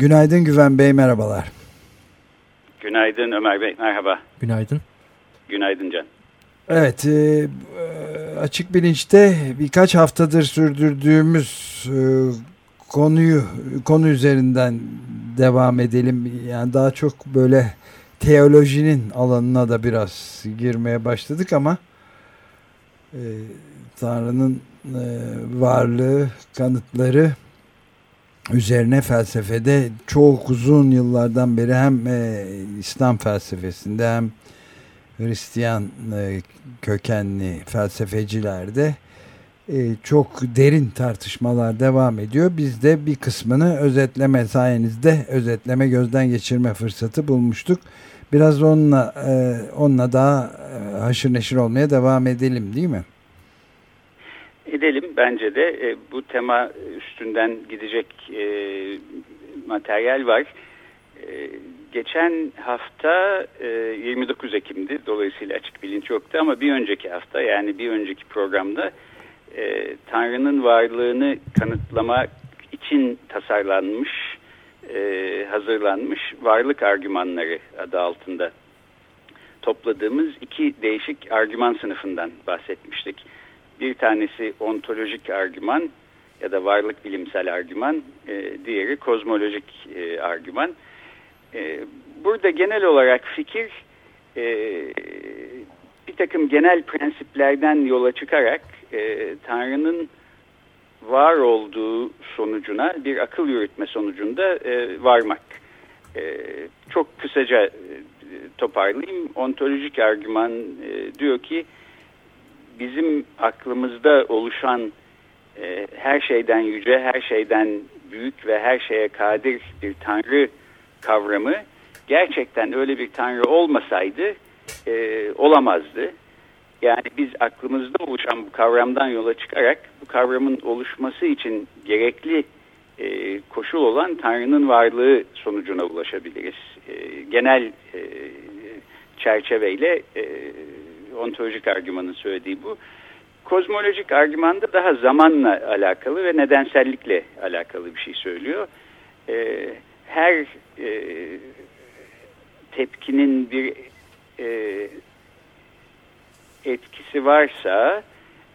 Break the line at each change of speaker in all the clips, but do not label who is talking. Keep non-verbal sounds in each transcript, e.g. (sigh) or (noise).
Günaydın Güven Bey, merhabalar.
Günaydın Ömer Bey, merhaba.
Günaydın.
Günaydın Can.
Evet, e, açık bilinçte birkaç haftadır sürdürdüğümüz e, konuyu konu üzerinden devam edelim. Yani daha çok böyle teolojinin alanına da biraz girmeye başladık ama e, Tanrı'nın e, varlığı, kanıtları üzerine felsefede çok uzun yıllardan beri hem e, İslam felsefesinde hem Hristiyan e, kökenli felsefecilerde e, çok derin tartışmalar devam ediyor. Biz de bir kısmını özetleme sayenizde özetleme gözden geçirme fırsatı bulmuştuk. Biraz onunla e, onunla daha e, haşır neşir olmaya devam edelim değil mi?
Edelim bence de e, bu tema üstünden gidecek e, materyal var. E, geçen hafta e, 29 Ekim'di dolayısıyla açık bilinç yoktu ama bir önceki hafta yani bir önceki programda e, Tanrı'nın varlığını kanıtlamak için tasarlanmış e, hazırlanmış varlık argümanları adı altında topladığımız iki değişik argüman sınıfından bahsetmiştik. Bir tanesi ontolojik argüman ya da varlık bilimsel argüman, e, diğeri kozmolojik e, argüman. E, burada genel olarak fikir e, bir takım genel prensiplerden yola çıkarak e, Tanrı'nın var olduğu sonucuna bir akıl yürütme sonucunda e, varmak. E, çok kısaca e, toparlayayım. Ontolojik argüman e, diyor ki bizim aklımızda oluşan e, her şeyden yüce, her şeyden büyük ve her şeye kadir bir tanrı kavramı gerçekten öyle bir tanrı olmasaydı e, olamazdı. Yani biz aklımızda oluşan bu kavramdan yola çıkarak bu kavramın oluşması için gerekli e, koşul olan Tanrı'nın varlığı sonucuna ulaşabiliriz. E, genel e, çerçeveyle e, ontolojik argümanın söylediği bu. Kozmolojik argümanda daha zamanla alakalı ve nedensellikle alakalı bir şey söylüyor. E, her e, tepkinin bir e, etkisi varsa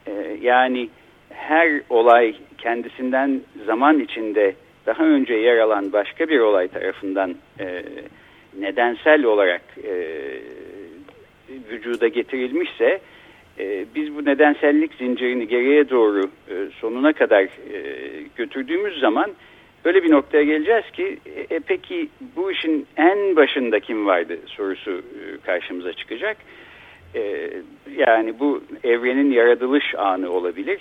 e, yani her olay kendisinden zaman içinde daha önce yer alan başka bir olay tarafından e, nedensel olarak e, vücuda getirilmişse e, biz bu nedensellik zincirini geriye doğru e, sonuna kadar e, götürdüğümüz zaman öyle bir noktaya geleceğiz ki e, peki bu işin en başında kim vardı sorusu e, karşımıza çıkacak. E, yani bu evrenin yaratılış anı olabilir.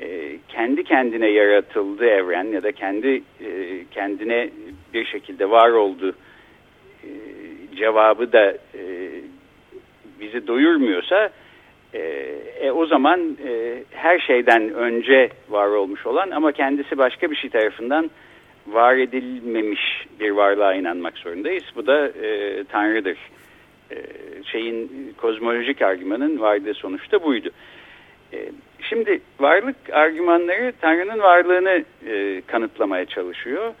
E, kendi kendine yaratıldı evren ya da kendi e, kendine bir şekilde var oldu e, cevabı da e, bizi doyurmuyorsa e, e, o zaman e, her şeyden önce var olmuş olan ama kendisi başka bir şey tarafından var edilmemiş bir varlığa inanmak zorundayız. Bu da e, Tanrı'dır e, şeyin kozmolojik argümanın vardığı sonuçta buydu. E, şimdi varlık argümanları Tanrı'nın varlığını e, kanıtlamaya çalışıyor.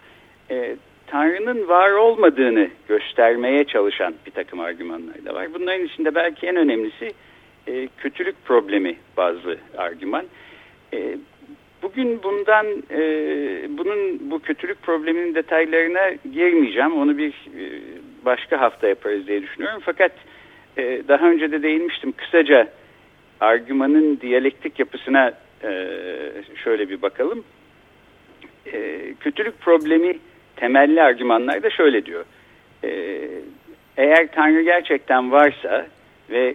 Tanrı'nın var olmadığını göstermeye çalışan bir takım argümanlar da var. Bunların içinde belki en önemlisi kötülük problemi bazı argüman. Bugün bundan bunun bu kötülük probleminin detaylarına girmeyeceğim. Onu bir başka hafta yaparız diye düşünüyorum. Fakat e, daha önce de değinmiştim. Kısaca argümanın diyalektik yapısına e, şöyle bir bakalım. E, kötülük problemi temelli argümanlar da şöyle diyor. E, eğer Tanrı gerçekten varsa ve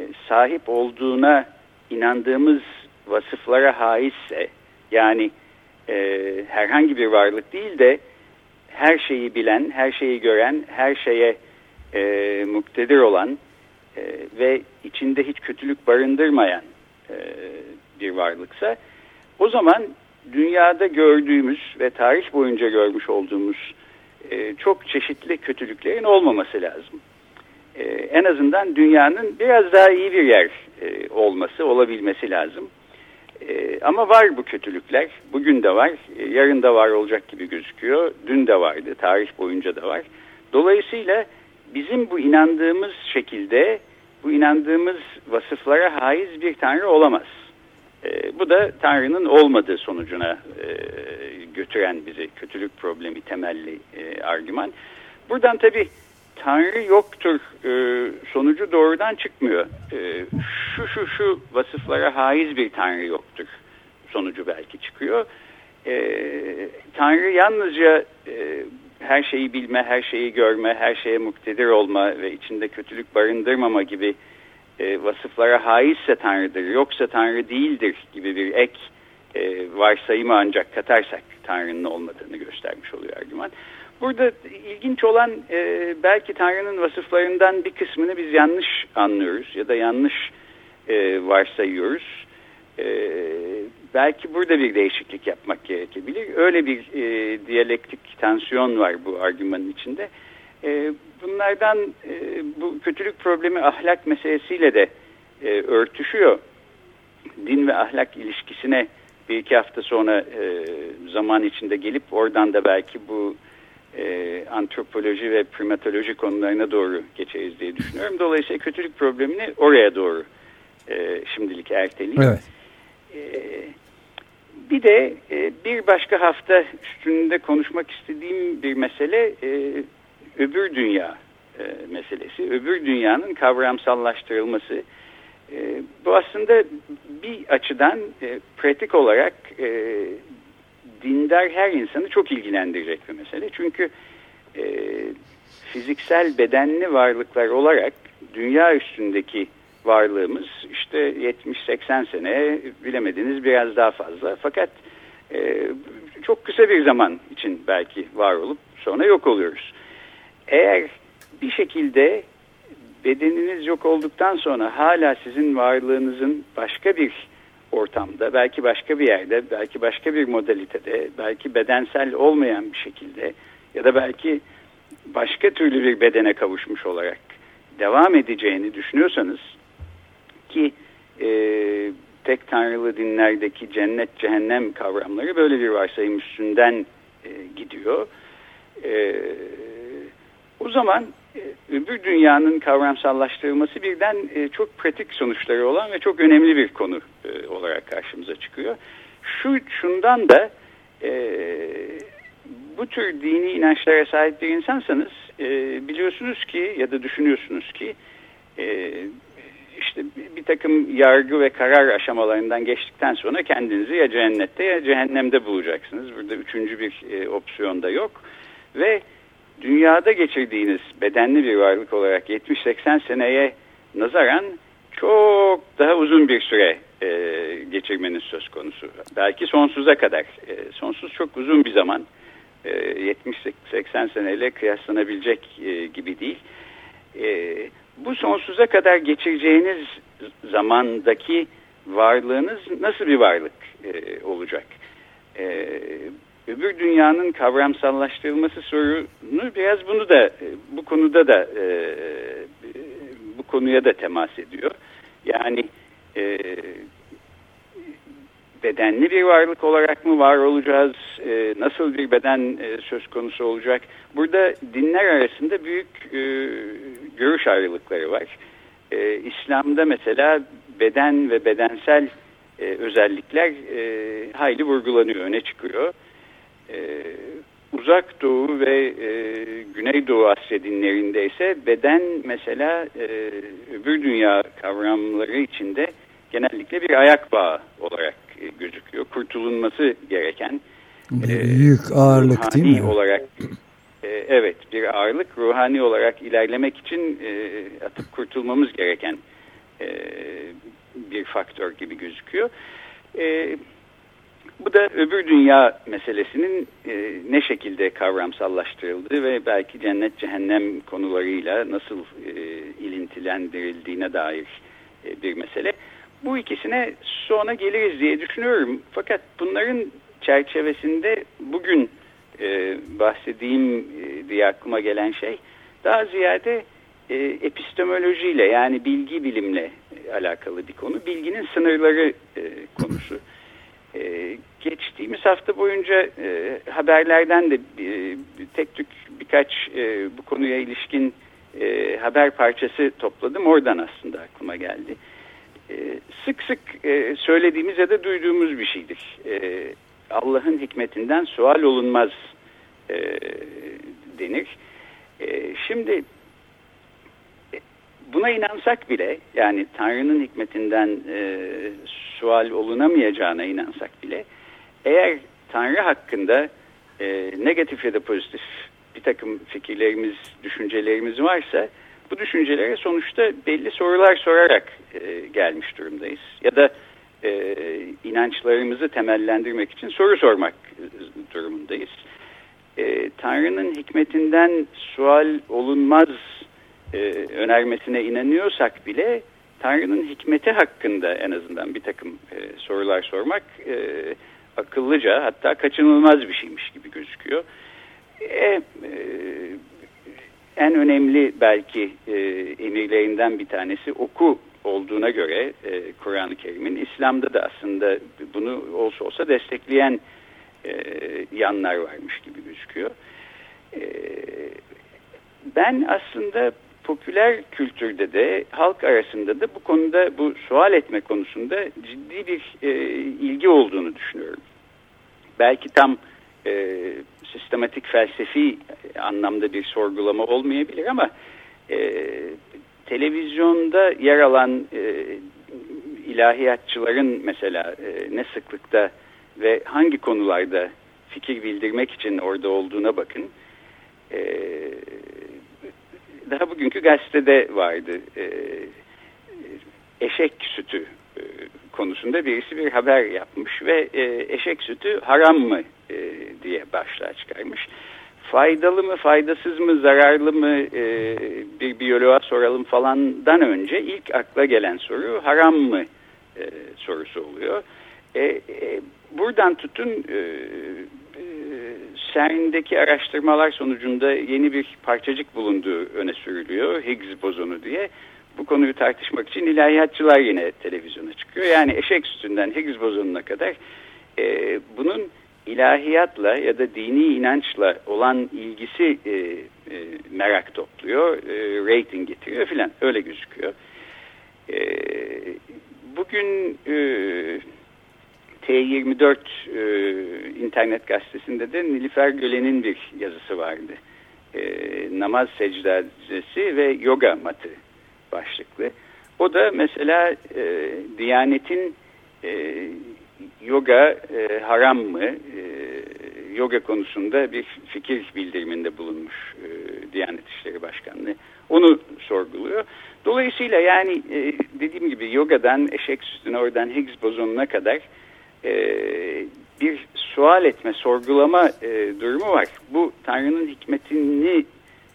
e, sahip olduğuna inandığımız vasıflara haisse yani e, herhangi bir varlık değil de her şeyi bilen, her şeyi gören, her şeye e, muktedir olan e, ve içinde hiç kötülük barındırmayan e, bir varlıksa o zaman dünyada gördüğümüz ve tarih boyunca görmüş olduğumuz e, çok çeşitli kötülüklerin olmaması lazım. E, en azından dünyanın biraz daha iyi bir yer e, olması, olabilmesi lazım. E, ama var bu kötülükler. Bugün de var, e, yarın da var olacak gibi gözüküyor. Dün de vardı, tarih boyunca da var. Dolayısıyla bizim bu inandığımız şekilde, bu inandığımız vasıflara haiz bir tanrı olamaz. E, bu da Tanrı'nın olmadığı sonucuna e, götüren bizi kötülük problemi temelli e, argüman. Buradan tabii Tanrı yoktur e, sonucu doğrudan çıkmıyor. E, şu şu şu vasıflara haiz bir Tanrı yoktur sonucu belki çıkıyor. E, Tanrı yalnızca e, her şeyi bilme, her şeyi görme, her şeye muktedir olma ve içinde kötülük barındırmama gibi e, vasıflara haizse Tanrı'dır, yoksa Tanrı değildir gibi bir ek e, varsayımı ancak katarsak Tanrı'nın olmadığını göstermiş oluyor argüman. Burada ilginç olan e, belki Tanrı'nın vasıflarından bir kısmını biz yanlış anlıyoruz ya da yanlış e, varsayıyoruz. E, belki burada bir değişiklik yapmak gerekebilir. Öyle bir e, diyalektik tansiyon var bu argümanın içinde. E, bunlardan e, bu kötülük problemi ahlak meselesiyle de e, örtüşüyor. Din ve ahlak ilişkisine bir iki hafta sonra e, zaman içinde gelip oradan da belki bu e, antropoloji ve primatoloji konularına doğru geçeriz diye düşünüyorum. Dolayısıyla kötülük problemini oraya doğru e, şimdilik erteleyeyim. Evet. E, bir de e, bir başka hafta üstünde konuşmak istediğim bir mesele e, öbür dünya e, meselesi. Öbür dünyanın kavramsallaştırılması. E, bu aslında bir açıdan e, pratik olarak e, dindar her insanı çok ilgilendirecek bir mesele. Çünkü e, fiziksel bedenli varlıklar olarak dünya üstündeki varlığımız işte 70-80 sene bilemediniz biraz daha fazla. Fakat e, çok kısa bir zaman için belki var olup sonra yok oluyoruz. Eğer bir şekilde bedeniniz yok olduktan sonra hala sizin varlığınızın başka bir ortamda, belki başka bir yerde, belki başka bir modalitede, belki bedensel olmayan bir şekilde ya da belki başka türlü bir bedene kavuşmuş olarak devam edeceğini düşünüyorsanız ki e, tek tanrılı dinlerdeki cennet cehennem kavramları böyle bir varsayım üstünden e, gidiyor. E, o zaman e, öbür dünyanın kavramsallaştırılması birden e, çok pratik sonuçları olan ve çok önemli bir konu e, olarak karşımıza çıkıyor. Şu şundan da bu tür dini inançlara sahip bir insansanız biliyorsunuz ki ya da düşünüyorsunuz ki işte bir takım yargı ve karar aşamalarından geçtikten sonra kendinizi ya cennette ya cehennemde bulacaksınız. Burada üçüncü bir opsiyon da yok ve dünyada geçirdiğiniz bedenli bir varlık olarak 70-80 seneye nazaran çok daha uzun bir süre e, geçirmeniz söz konusu. Belki sonsuza kadar. E, sonsuz çok uzun bir zaman. E, 70-80 seneyle kıyaslanabilecek e, gibi değil. E, bu sonsuza kadar geçireceğiniz zamandaki varlığınız nasıl bir varlık e, olacak? E, öbür dünyanın kavramsallaştırılması sorunu biraz bunu da e, bu konuda da e, bu konuya da temas ediyor. Yani e, bedenli bir varlık olarak mı var olacağız? E, nasıl bir beden e, söz konusu olacak? Burada dinler arasında büyük e, görüş ayrılıkları var. E, İslam'da mesela beden ve bedensel e, özellikler e, hayli vurgulanıyor, öne çıkıyor e, uzak doğu ve e, güneydoğu Asya dinlerinde ise beden mesela e, öbür dünya kavramları içinde genellikle bir ayak bağı olarak e, gözüküyor. Kurtulunması gereken
bir e, büyük ağırlık değil mi?
olarak e, evet bir ağırlık ruhani olarak ilerlemek için e, atıp kurtulmamız gereken e, bir faktör gibi gözüküyor. Bu da öbür dünya meselesinin e, ne şekilde kavramsallaştırıldığı ve belki cennet cehennem konularıyla nasıl e, ilintilendirildiğine dair e, bir mesele. Bu ikisine sonra geliriz diye düşünüyorum. Fakat bunların çerçevesinde bugün e, bahsedeyim e, diye aklıma gelen şey daha ziyade e, epistemolojiyle yani bilgi bilimle alakalı bir konu. Bilginin sınırları e, konusu. E, geçtiğimiz hafta boyunca e, haberlerden de e, tek tük birkaç e, bu konuya ilişkin e, haber parçası topladım. Oradan aslında aklıma geldi. E, sık sık e, söylediğimiz ya da duyduğumuz bir şeydir. E, Allah'ın hikmetinden sual olunmaz e, denir. E, şimdi buna inansak bile yani Tanrı'nın hikmetinden e, sual olunamayacağına inansak bile eğer Tanrı hakkında e, negatif ya da pozitif bir takım fikirlerimiz, düşüncelerimiz varsa bu düşüncelere sonuçta belli sorular sorarak e, gelmiş durumdayız. Ya da e, inançlarımızı temellendirmek için soru sormak durumundayız. E, Tanrı'nın hikmetinden sual olunmaz e, önermesine inanıyorsak bile Tanrı'nın hikmeti hakkında en azından bir takım e, sorular sormak e, akıllıca hatta kaçınılmaz bir şeymiş gibi gözüküyor. E, e, en önemli belki e, emirlerinden bir tanesi oku olduğuna göre e, Kur'an-ı Kerim'in İslam'da da aslında bunu olsa olsa destekleyen e, yanlar varmış gibi gözüküyor. E, ben aslında popüler kültürde de halk arasında da bu konuda bu sual etme konusunda ciddi bir e, ilgi olduğunu düşünüyorum. Belki tam e, sistematik felsefi anlamda bir sorgulama olmayabilir ama e, televizyonda yer alan e, ilahiyatçıların mesela e, ne sıklıkta ve hangi konularda fikir bildirmek için orada olduğuna bakın. E, daha bugünkü gazetede vardı. E, eşek sütü e, konusunda birisi bir haber yapmış ve e, eşek sütü haram mı e, diye başlığa çıkarmış. Faydalı mı, faydasız mı, zararlı mı e, bir biyoloğa soralım falandan önce ilk akla gelen soru haram mı e, sorusu oluyor. E, e, buradan tutun e, e, CERN'deki araştırmalar sonucunda yeni bir parçacık bulunduğu öne sürülüyor. Higgs bozonu diye. Bu konuyu tartışmak için ilahiyatçılar yine televizyona çıkıyor. Yani eşek sütünden Higgs bozonuna kadar e, bunun ilahiyatla ya da dini inançla olan ilgisi e, e, merak topluyor, e, rating getiriyor filan öyle gözüküyor. E, bugün e, T24 e, internet gazetesinde de Nilüfer Gölen'in bir yazısı vardı. E, namaz secdesi ve yoga matı başlıklı. O da mesela e, Diyanet'in e, yoga e, haram mı? E, yoga konusunda bir fikir bildiriminde bulunmuş e, Diyanet İşleri Başkanlığı. Onu sorguluyor. Dolayısıyla yani e, dediğim gibi yogadan eşek sütüne oradan Higgs bozonuna kadar e, bir sual etme, sorgulama e, durumu var. Bu Tanrı'nın hikmetini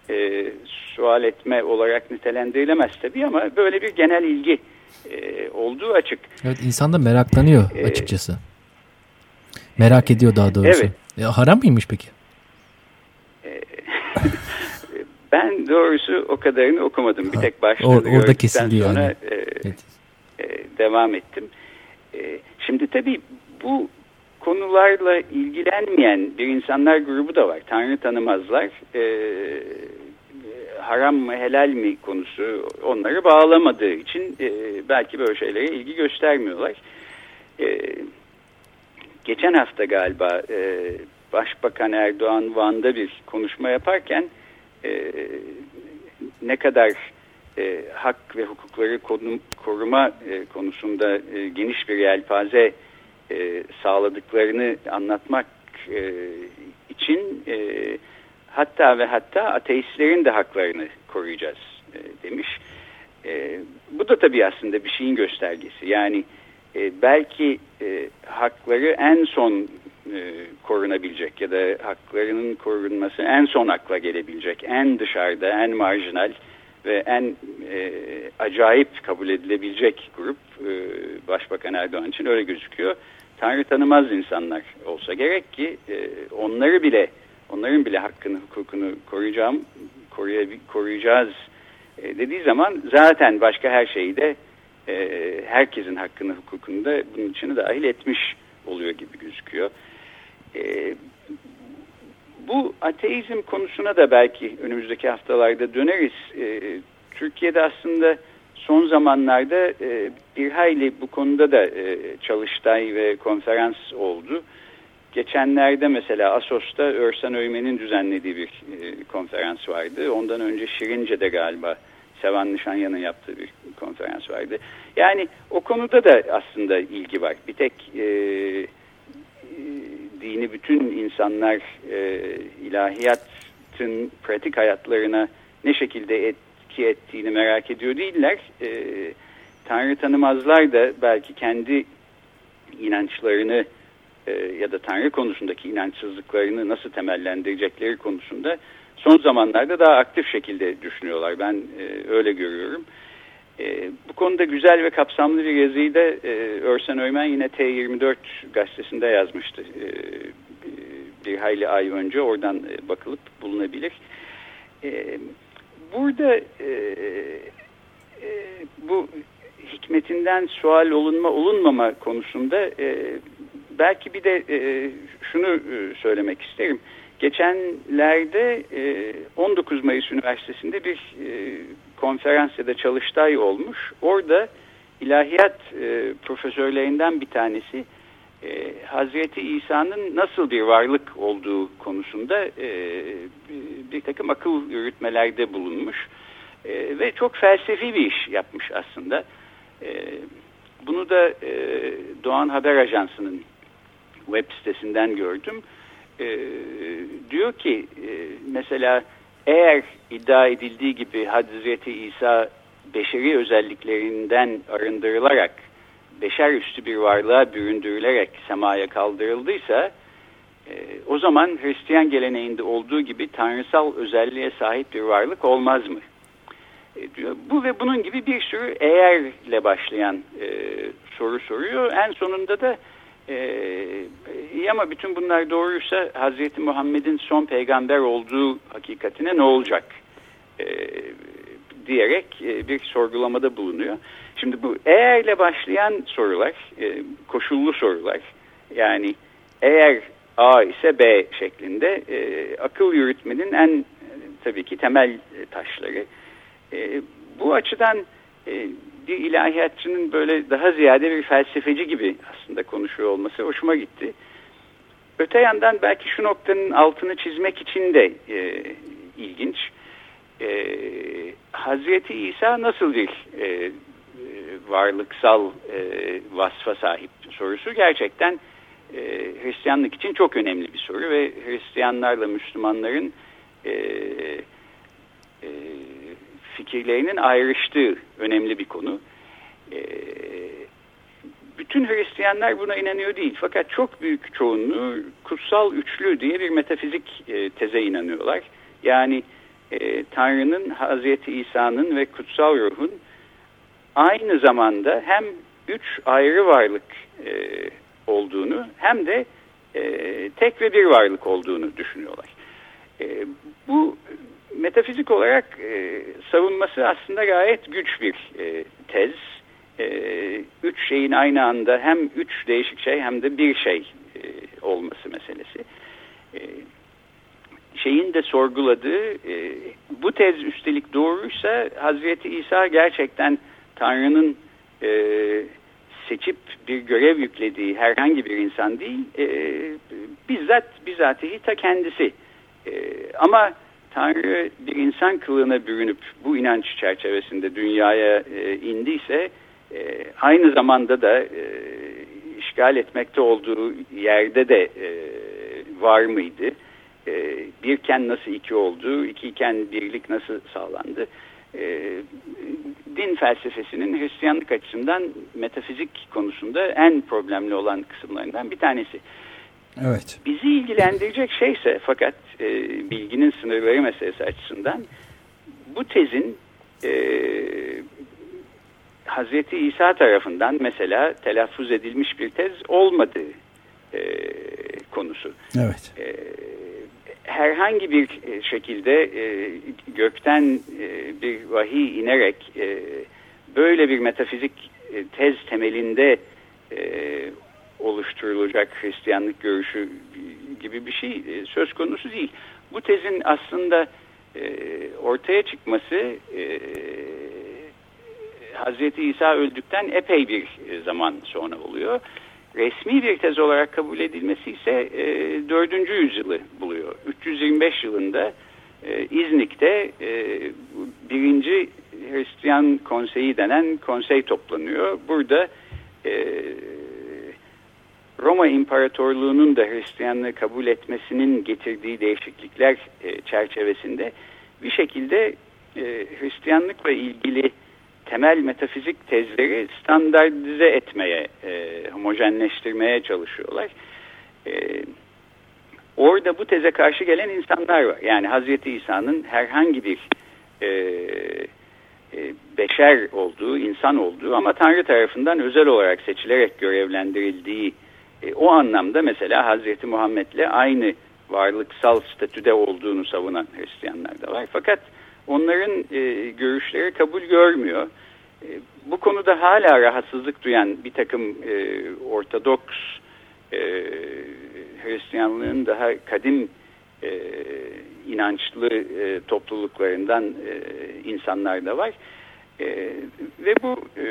e, sual etme olarak nitelendirilemez tabii ama böyle bir genel ilgi e, olduğu açık.
Evet insan da meraklanıyor e, açıkçası. Merak ediyor daha doğrusu. Evet. Ya, haram mıymış peki?
E, (laughs) ben doğrusu o kadarını okumadım. Bir tek başladı.
Or, orada kesildi sonra, yani. E,
evet. e, devam ettim. E, şimdi tabii bu konularla ilgilenmeyen bir insanlar grubu da var. Tanrı tanımazlar. E, haram mı helal mi konusu onları bağlamadığı için e, belki böyle şeylere ilgi göstermiyorlar. E, geçen hafta galiba e, Başbakan Erdoğan Van'da bir konuşma yaparken e, ne kadar e, hak ve hukukları konum, koruma e, konusunda e, geniş bir yelpaze e, sağladıklarını anlatmak e, için e, hatta ve hatta ateistlerin de haklarını koruyacağız e, demiş. E, bu da tabii aslında bir şeyin göstergesi. Yani e, belki e, hakları en son e, korunabilecek ya da haklarının korunması en son akla gelebilecek, en dışarıda, en marjinal ve en e, acayip kabul edilebilecek grup e, Başbakan Erdoğan için öyle gözüküyor. Tanrı tanımaz insanlar olsa gerek ki e, onları bile onların bile hakkını hukukunu koruyacağım koruyacağız e, dediği zaman zaten başka her şeyi de e, herkesin hakkını hukukunu da bunun içine dahil etmiş oluyor gibi gözüküyor. E, bu ateizm konusuna da belki önümüzdeki haftalarda döneriz. E, Türkiye'de aslında son zamanlarda e, bir hayli bu konuda da e, çalıştay ve konferans oldu. Geçenlerde mesela Asos'ta Örsen Öymen'in düzenlediği bir e, konferans vardı. Ondan önce Şirince'de galiba Sevan Nişanyan'ın yaptığı bir konferans vardı. Yani o konuda da aslında ilgi var. Bir tek e, e, dini bütün insanlar e, ilahiyatın pratik hayatlarına ne şekilde etki ettiğini merak ediyor değiller. E, Tanrı tanımazlar da belki kendi inançlarını e, ya da Tanrı konusundaki inançsızlıklarını nasıl temellendirecekleri konusunda son zamanlarda daha aktif şekilde düşünüyorlar. Ben e, öyle görüyorum. E, bu konuda güzel ve kapsamlı bir yazıyı da Örsen Öymen yine T24 gazetesinde yazmıştı. Bir hayli ay önce oradan bakılıp bulunabilir. Burada bu hikmetinden sual olunma olunmama konusunda belki bir de e, şunu e, söylemek isterim. Geçenlerde e, 19 Mayıs Üniversitesi'nde bir e, konferans ya da çalıştay olmuş. Orada ilahiyat e, profesörlerinden bir tanesi e, Hazreti İsa'nın nasıl bir varlık olduğu konusunda e, bir takım akıl yürütmelerde bulunmuş. E, ve çok felsefi bir iş yapmış aslında. E, bunu da e, Doğan Haber Ajansı'nın web sitesinden gördüm. E, diyor ki e, mesela eğer iddia edildiği gibi Hazreti İsa beşeri özelliklerinden arındırılarak beşer üstü bir varlığa büründürülerek semaya kaldırıldıysa e, o zaman Hristiyan geleneğinde olduğu gibi tanrısal özelliğe sahip bir varlık olmaz mı? E, diyor. Bu ve bunun gibi bir sürü eğerle başlayan e, soru soruyor. En sonunda da ee, iyi ama bütün bunlar doğruysa Hazreti Muhammed'in son peygamber olduğu hakikatine ne olacak ee, diyerek e, bir sorgulamada bulunuyor. Şimdi bu eğerle başlayan sorular, e, koşullu sorular yani eğer A ise B şeklinde e, akıl yürütmenin en e, tabii ki temel taşları. E, bu açıdan e, bir ilahiyatçının böyle daha ziyade bir felsefeci gibi aslında konuşuyor olması hoşuma gitti. Öte yandan belki şu noktanın altını çizmek için de e, ilginç. E, Hazreti İsa nasıl bir e, varlıksal e, vasfa sahip sorusu gerçekten e, Hristiyanlık için çok önemli bir soru ve Hristiyanlarla Müslümanların e, e, fikirlerinin ayrıştığı önemli bir konu. E, bütün Hristiyanlar buna inanıyor değil fakat çok büyük çoğunluğu kutsal üçlü diye bir metafizik e, teze inanıyorlar. Yani e, Tanrı'nın, Hazreti İsa'nın ve kutsal ruhun aynı zamanda hem üç ayrı varlık e, olduğunu hem de e, tek ve bir varlık olduğunu düşünüyorlar. E, bu metafizik olarak e, savunması aslında gayet güç bir e, tez. E, üç şeyin aynı anda hem üç değişik şey hem de bir şey e, olması meselesi. E, şeyin de sorguladığı e, bu tez üstelik doğruysa Hazreti İsa gerçekten Tanrı'nın e, seçip bir görev yüklediği herhangi bir insan değil e, bizzat bizatihi ta kendisi. E, ama Tanrı bir insan kılığına bürünüp bu inanç çerçevesinde dünyaya e, indiyse e, aynı zamanda da e, işgal etmekte olduğu yerde de e, var mıydı? E, birken nasıl iki oldu, ikiyken birlik nasıl sağlandı? E, din felsefesinin Hristiyanlık açısından metafizik konusunda en problemli olan kısımlarından bir tanesi.
Evet.
Bizi ilgilendirecek şeyse fakat e, bilginin sınırları meselesi açısından bu tezin e, Hazreti İsa tarafından mesela telaffuz edilmiş bir tez olmadığı e, konusu.
Evet.
E, herhangi bir şekilde e, gökten e, bir vahiy inerek e, böyle bir metafizik e, tez temelinde e, oluşturulacak Hristiyanlık görüşü gibi bir şey e, söz konusu değil. Bu tezin aslında e, ortaya çıkması e, Hazreti İsa öldükten epey bir zaman sonra oluyor. Resmi bir tez olarak kabul edilmesi ise e, 4. yüzyılı buluyor. 325 yılında İznik'te birinci Hristiyan konseyi denen konsey toplanıyor. Burada Roma İmparatorluğu'nun da Hristiyanlığı kabul etmesinin getirdiği değişiklikler e, çerçevesinde bir şekilde e, Hristiyanlıkla ilgili temel metafizik tezleri standartize etmeye, e, homojenleştirmeye çalışıyorlar. E, orada bu teze karşı gelen insanlar var. Yani Hazreti İsa'nın herhangi bir beşer olduğu, insan olduğu ama Tanrı tarafından özel olarak seçilerek görevlendirildiği e, o anlamda mesela Hazreti Muhammed'le aynı varlıksal statüde olduğunu savunan Hristiyanlar da var. Fakat onların e, görüşleri kabul görmüyor. E, bu konuda hala rahatsızlık duyan bir takım e, Ortodoks e, Hristiyanlığın daha kadim e, inançlı e, topluluklarından e, insanlar da var. E, ve bu e,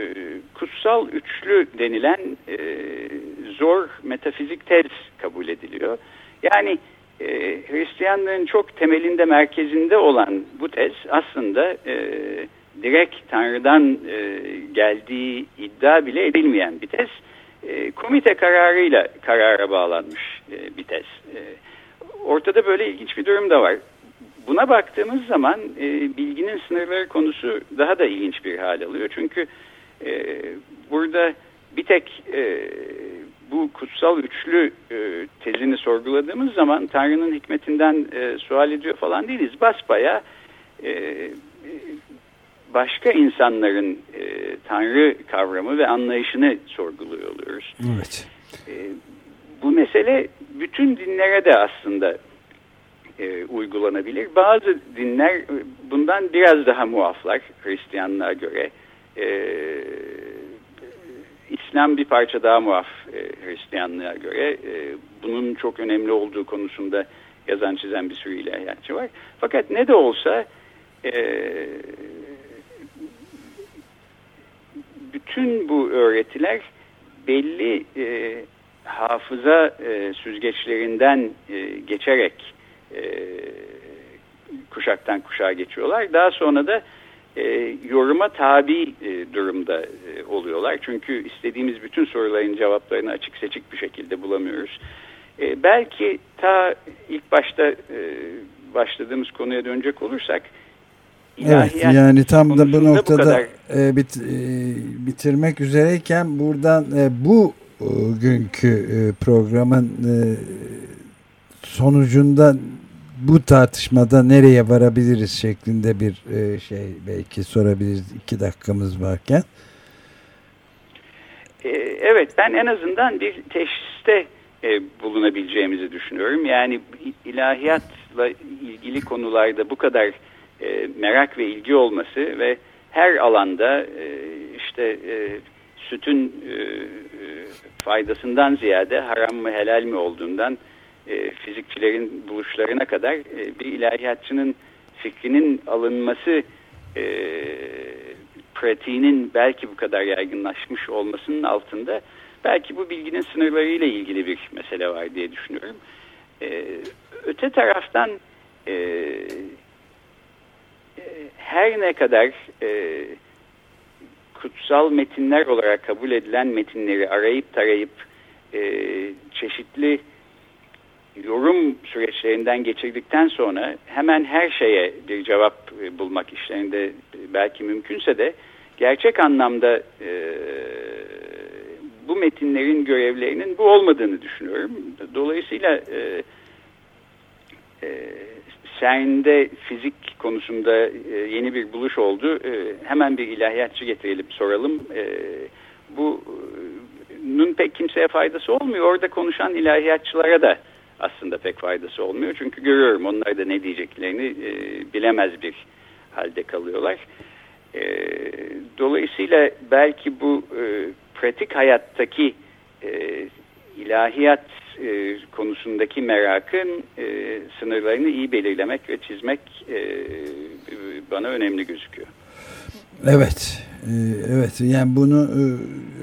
kutsal üçlü denilen e, zor metafizik tez kabul ediliyor. Yani e, Hristiyanlığın çok temelinde merkezinde olan bu tez aslında e, direkt Tanrı'dan e, geldiği iddia bile edilmeyen bir tez. E, komite kararıyla karara bağlanmış e, bir tez. E, ortada böyle ilginç bir durum da var. Buna baktığımız zaman e, bilginin sınırları konusu daha da ilginç bir hal alıyor. Çünkü e, burada bir tek e, bu kutsal üçlü e, tezini sorguladığımız zaman Tanrı'nın hikmetinden e, sual ediyor falan değiliz. Basbaya e, başka insanların e, Tanrı kavramı ve anlayışını sorguluyor oluyoruz.
Evet.
E, bu mesele bütün dinlere de aslında e, uygulanabilir. Bazı dinler bundan biraz daha muaflar Hristiyanlığa göre. E, İslam bir parça daha muaf e, Hristiyanlığa göre. E, bunun çok önemli olduğu konusunda yazan çizen bir sürü ilahiyatçı var. Fakat ne de olsa e, bütün bu öğretiler belli e, hafıza e, süzgeçlerinden e, geçerek e, kuşaktan kuşağa geçiyorlar. Daha sonra da e, yoruma tabi e, durumda e, oluyorlar. Çünkü istediğimiz bütün soruların cevaplarını açık seçik bir şekilde bulamıyoruz. E, belki ta ilk başta e, başladığımız konuya dönecek olursak
Evet yani tam da bu noktada bu kadar... e, bit, e, bitirmek üzereyken buradan e, bu e, günkü e, programın e, sonucunda bu tartışmada nereye varabiliriz şeklinde bir e, şey belki sorabiliriz iki dakikamız varken.
E, evet ben en azından bir teşhiste e, bulunabileceğimizi düşünüyorum. Yani ilahiyatla ilgili konularda bu kadar merak ve ilgi olması ve her alanda işte sütün faydasından ziyade haram mı helal mi olduğundan e, fizikçilerin buluşlarına kadar e, bir ilahiyatçının fikrinin alınması e, pratiğinin belki bu kadar yaygınlaşmış olmasının altında belki bu bilginin sınırlarıyla ilgili bir mesele var diye düşünüyorum. E, öte taraftan her ne kadar kutsal metinler olarak kabul edilen metinleri arayıp tarayıp e, çeşitli yorum süreçlerinden geçirdikten sonra hemen her şeye bir cevap e, bulmak işlerinde belki mümkünse de gerçek anlamda e, bu metinlerin görevlerinin bu olmadığını düşünüyorum. Dolayısıyla e, e, CERN'de fizik konusunda e, yeni bir buluş oldu. E, hemen bir ilahiyatçı getirelim soralım. E, bunun pek kimseye faydası olmuyor. Orada konuşan ilahiyatçılara da aslında pek faydası olmuyor. Çünkü görüyorum onlar da ne diyeceklerini e, bilemez bir halde kalıyorlar. E, dolayısıyla belki bu e, pratik hayattaki e, ilahiyat e, konusundaki merakın e, sınırlarını iyi belirlemek ve çizmek e, bana önemli gözüküyor.
Evet, e, evet. Yani bunu e,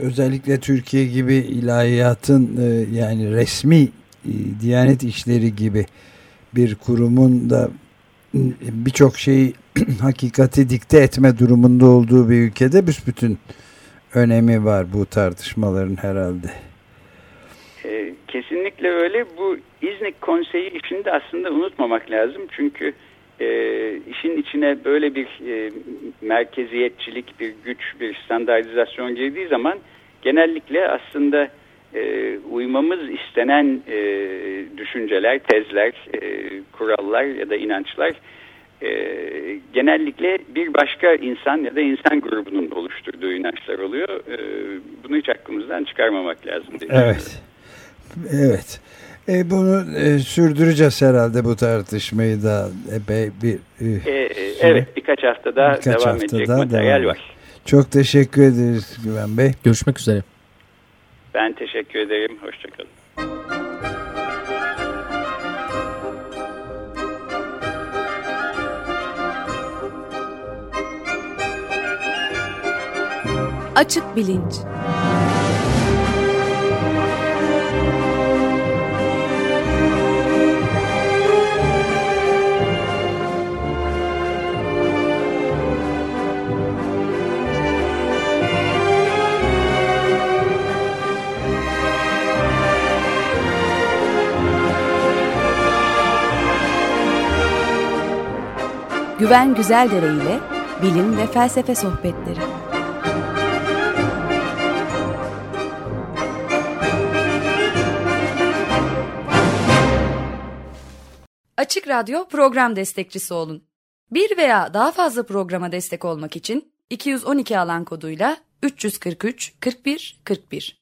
özellikle Türkiye gibi ilahiyatın e, yani resmi Diyanet İşleri gibi bir kurumun da birçok şeyi (clears throat) hakikati dikte etme durumunda olduğu bir ülkede büsbütün önemi var bu tartışmaların herhalde.
Kesinlikle öyle. Bu İznik Konseyi işini aslında unutmamak lazım. Çünkü e, işin içine böyle bir e, merkeziyetçilik, bir güç, bir standartizasyon girdiği zaman genellikle aslında e, uymamız istenen e, düşünceler, tezler, e, kurallar ya da inançlar e, genellikle bir başka insan ya da insan grubunun oluşturduğu inançlar oluyor. E, bunu hiç aklımızdan çıkarmamak lazım.
Evet. Evet. E, bunu e, sürdüreceğiz herhalde bu tartışmayı da epey bir
e, e, evet birkaç haftada birkaç devam haftada edecek materyal devam. var.
Çok teşekkür ederiz Güven Bey.
Görüşmek üzere.
Ben teşekkür ederim. Hoşçakalın.
Açık Bilinç Güven Güzeldere ile bilim ve felsefe sohbetleri. Açık Radyo program destekçisi olun. Bir veya daha fazla programa destek olmak için 212 alan koduyla 343 41 41